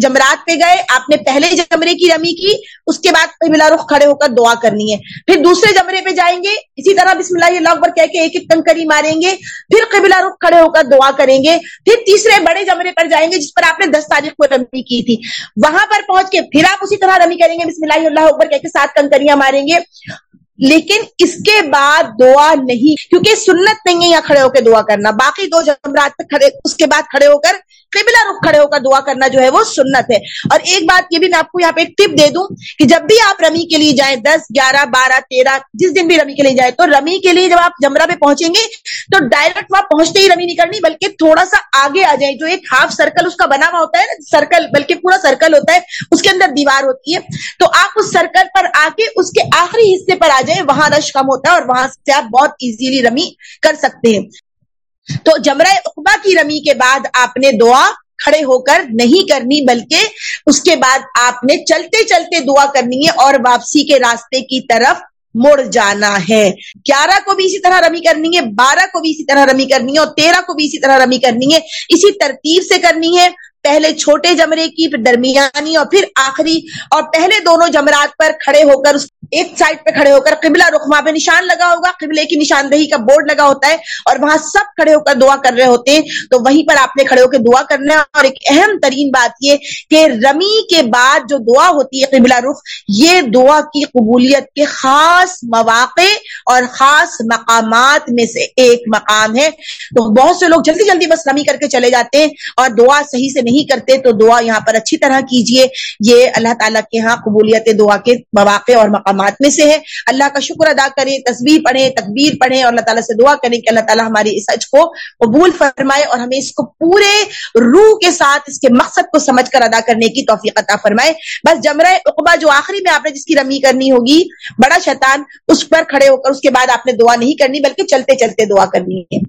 جمرات پہ گئے، آپ نے پہلے جمرے کی رمی کی، اس کے بعد قبلہ رخ کھڑے ہو کر دعا کرنی ہے۔ پھر دوسرے جمرے پہ جائیں گے، اسی طرح بسم اللہ اللہ اکبر کہہ کے ایک ایک کنکری ماریں گے، پھر قبلہ رخ کھڑے ہو کر دعا کریں گے، پھر تیسرے بڑے جمرے پر جائیں گے جس پر آپ نے دس تاریخ کو رمی کی تھی۔ وہاں پر پہنچ کے پھر آپ اسی طرح رمی کریں گے، بسم اللہ اللہ اکبر کہہ کے سات کنکریاں ماریں گے۔ لیکن اس کے بعد دعا نہیں، کیونکہ سنت نہیں ہے یہاں کھڑے ہو کے دعا کرنا۔ باقی دو جمرات پہ کھڑے، اس کے بعد کھڑے ہو کر قبلہ رخ کھڑے ہو کر دعا کرنا جو ہے وہ سنت ہے۔ اور ایک بات یہ بھی میں آپ کو یہاں پہ ایک ٹپ دے دوں کہ جب بھی آپ رمی کے لیے جائیں، دس، گیارہ، بارہ، تیرہ، جس دن بھی رمی کے لیے جائیں، تو رمی کے لیے جب آپ جمرہ پہ پہنچیں گے، تو ڈائریکٹ وہاں پہنچتے ہی رمی نہیں کرنی، بلکہ تھوڑا سا آگے آ جائیں۔ جو ایک ہاف سرکل اس کا بنا ہوا ہوتا ہے نا سرکل بلکہ پورا سرکل ہوتا ہے، اس کے اندر دیوار ہوتی ہے۔ تو آپ اس سرکل پر آ کے اس کے آخری حصے پر آ جائیں، وہاں رش کم ہوتا ہے اور وہاں سے آپ بہت ایزیلی رمی کر سکتے ہیں۔ تو جمرہ اقبا کی رمی کے بعد آپ نے دعا کھڑے ہو کر نہیں کرنی، بلکہ اس کے بعد آپ نے چلتے چلتے دعا کرنی ہے اور واپسی کے راستے کی طرف مڑ جانا ہے۔ گیارہ کو بھی اسی طرح رمی کرنی ہے، بارہ کو بھی اسی طرح رمی کرنی ہے اور تیرہ کو بھی اسی طرح رمی کرنی ہے۔ اسی ترتیب سے کرنی ہے۔ پہلے چھوٹے جمرے کی پھر درمیانی اور پھر آخری اور پہلے دونوں جمرات پر کھڑے ہو کر اس ایک سائڈ پہ کھڑے ہو کر قبلہ رخ وہاں پہ نشان لگا ہوگا، قبلے کی نشاندہی کا بورڈ لگا ہوتا ہے اور وہاں سب کھڑے ہو کر دعا کر رہے ہوتے ہیں۔ تو وہیں پر آپ نے کھڑے ہو کے دعا کرنا ہے۔ اور ایک اہم ترین بات یہ کہ رمی کے بعد جو دعا ہوتی ہے قبلہ رخ، یہ دعا کی قبولیت کے خاص مواقع اور خاص مقامات میں سے ایک مقام ہے۔ تو بہت سے لوگ جلدی جلدی بس رمی کر کے چلے جاتے ہیں اور دعا صحیح سے نہیں کرتے، تو دعا یہاں پر اچھی طرح کیجیے۔ یہ اللہ تعالیٰ کے ہاں قبولیت دعا کے مواقع اور مقام مقامات میں سے ہے۔ اللہ کا شکر ادا کریں تصویر پڑھیں، تکبیر پڑھیں اور اللہ تعالیٰ سے دعا کریں کہ اللہ تعالیٰ ہماری اس حج کو قبول فرمائے اور ہمیں اس کو پورے روح کے ساتھ، اس کے مقصد کو سمجھ کر ادا کرنے کی توفیق عطا فرمائے۔ بس جمرہ اقبا جو آخری میں آپ نے جس کی رمی کرنی ہوگی، بڑا شیطان اس پر کھڑے ہو کر اس کے بعد آپ نے دعا نہیں کرنی، بلکہ چلتے چلتے دعا کرنی ہے۔